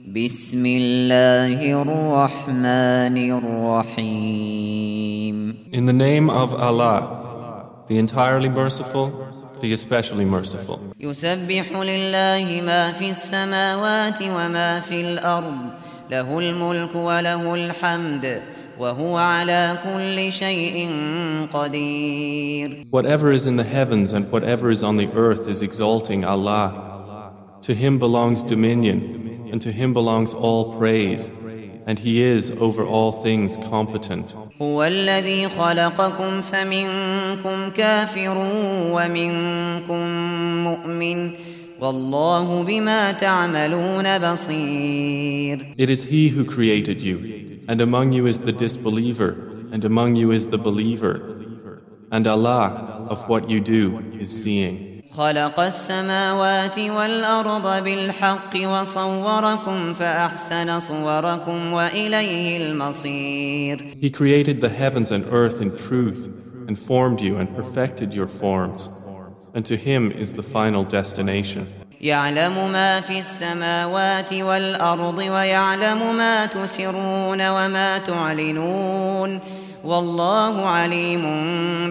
بسم الله الرحمن الرحيم In the name of Allah, the entirely merciful, the especially merciful. يسبح لله ما في السماوات وما في الأرض له الملك وله الحمد وهو على كل شيء قدير Whatever is in the heavens and whatever is on the earth is exalting Allah. To Him belongs dominion, and to Him belongs all praise, and He is over all things competent. هو الذي خلقكم فمنكم كافر ومنكم مؤمن والله بما تعملون بصير It is He who created you, and among you is the disbeliever, and among you is the believer. And Allah, of what you do, is seeing. خلق السماوات والأرض بالحق وصوركم فأحسن صوركم وإليه المصير He created the heavens and earth in truth, and formed you and perfected your forms. And to Him is the final destination. يعلم ما في السماوات والأرض ويعلم ما تسرون وما تعلنون والله عليم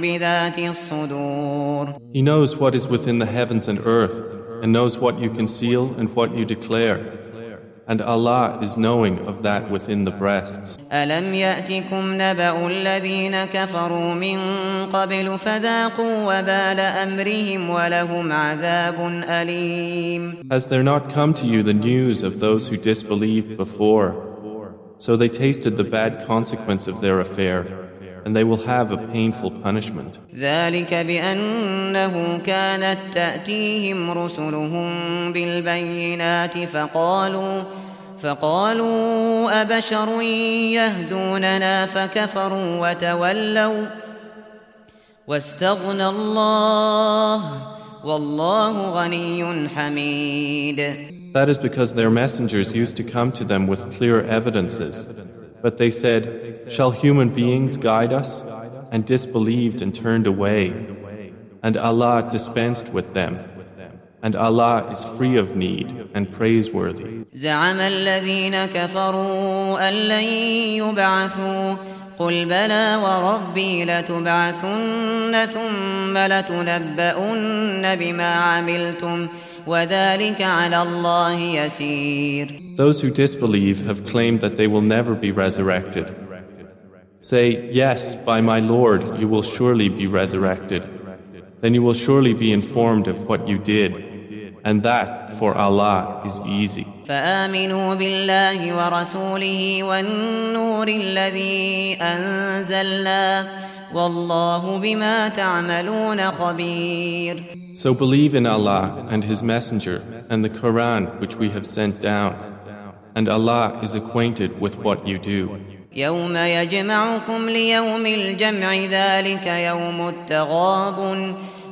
بذات الصدور He knows what is within the heavens and earth, and knows what you conceal and what you declare. And Allah is knowing of that within the breasts. ألم يأتكم نبأ الذين كفروا من قبل فذاقوا وبال أمرهم ولهم عذاب أليم Has there not come to you the news of those who disbelieved before? So they tasted the bad consequence of their affair, and they will have a painful punishment. ذلك بأنه كانت تأتيهم رسلهم بالبينات فقالوا فقالوا أبشر يهدوننا فكفروا وتولوا واستغنى الله والله غني حميد That is because their messengers used to come to them with clear evidences. But they said, Shall human beings guide us? And disbelieved and turned away. And Allah dispensed with them. And Allah is free of need and praiseworthy. زعم الذين كفروا أن لن يبعثوا قل بلى وربي لتبعثن ثم لتنبؤن بما عملتم وذلك على الله يسير Those who disbelieve have claimed that they will never be resurrected. Say, Yes, by my Lord, you will surely be resurrected. Then you will surely be informed of what you did. And that, for Allah, is easy. فآمنوا بالله ورسوله والنور الذي أنزلنا والله بما تعملون خبير So believe in Allah and His Messenger and the Quran which we have sent down. And Allah is acquainted with what you do. يوم يجمعكم ليوم الجمع ذلك يوم التغاب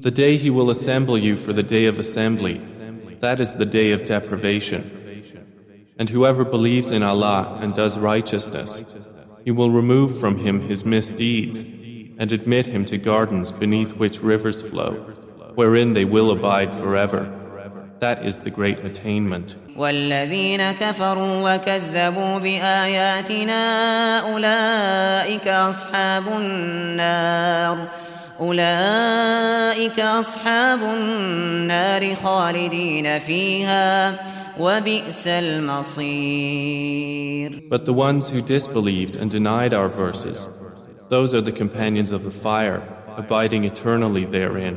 The day He will assemble you for the day of assembly, that is the day of deprivation. And whoever believes in Allah and does righteousness, He will remove from him his misdeeds and admit him to gardens beneath which rivers flow, wherein they will abide forever. That is the great attainment. والذين كفروا وكذبوا بآياتنا أولئك أصحاب النار أولئك أصحاب النار خالدين فيها وبئس المصير But the ones who disbelieved and denied our verses, those are the companions of the fire, abiding eternally therein,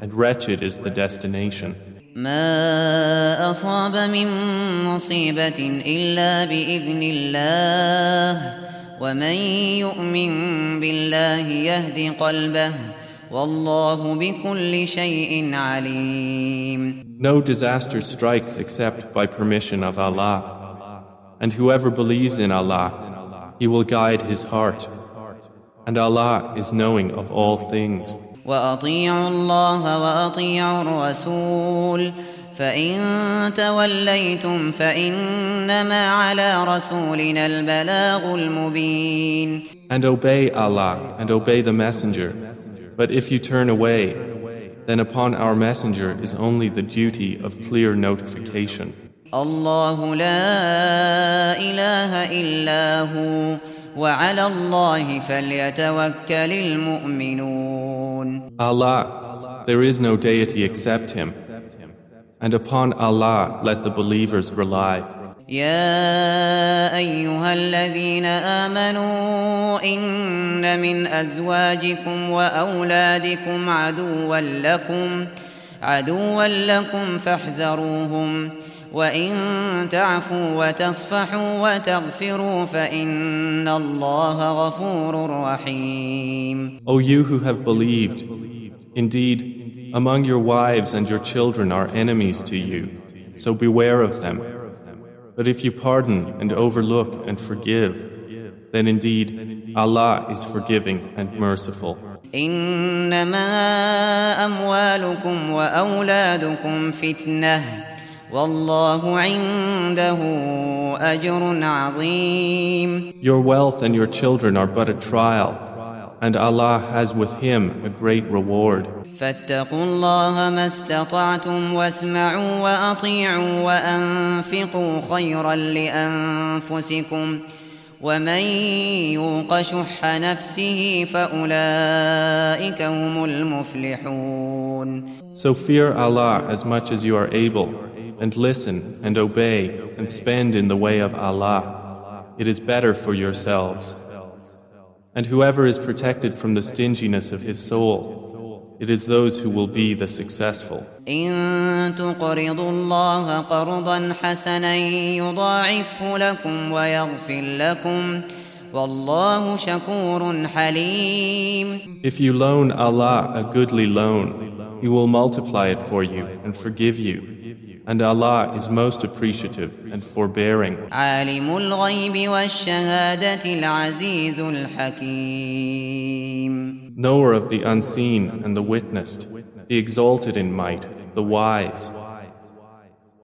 and wretched is the destination. ما أصاب من مصيبة إلا بإذن الله ومن يؤمن بالله يهد قلبه والله بكل شيء عليم No disaster strikes except by permission of Allah. And whoever believes in Allah, He will guide his heart. And Allah is knowing of all things. وأطيعوا الله وأطيعوا الرسول فإن توليتم فإنما على رسولنا البلاغ المبين And obey Allah and obey the Messenger. But if you turn away, then upon our Messenger is only the duty of clear notification. الله لا إله إلا هو وعلى الله فليتوكل المؤمنون Allah, there is no deity except Him. And upon Allah let the believers rely. يا أيها الذين آمنوا إن من أزواجكم وأولادكم عدوا لكم عدوا لكم فاحذروهم وإن تعفوا وتصفحوا وتغفروا فإن الله غفور رحيم O you who have believed, indeed, among your wives and your children are enemies to you, so beware of them. But if you pardon and overlook and forgive, then indeed Allah is forgiving and merciful. إنما أموالكم وأولادكم فتنةٌ والله عنده أجر عظيم Your wealth and your children are but a trial, and Allah has with Him a great reward. فاتقوا الله ما استطعتم واسمعوا وأطيعوا وأنفقوا خيرا لأنفسكم ومن يوق شح نفسه فأولئك هم المفلحون So fear Allah as much as you are able, and listen and obey and spend in the way of Allah. It is better for yourselves. And whoever is protected from the stinginess of his soul, it is those who will be the successful. إن تقرضوا الله قرضا حسنا يضاعفه لكم ويغفر لكم والله شكور حليم If you loan Allah a goodly loan, He will multiply it for you and forgive you. And Allah is most appreciative and forbearing. Knower of the unseen and the witnessed, the exalted in might, the wise.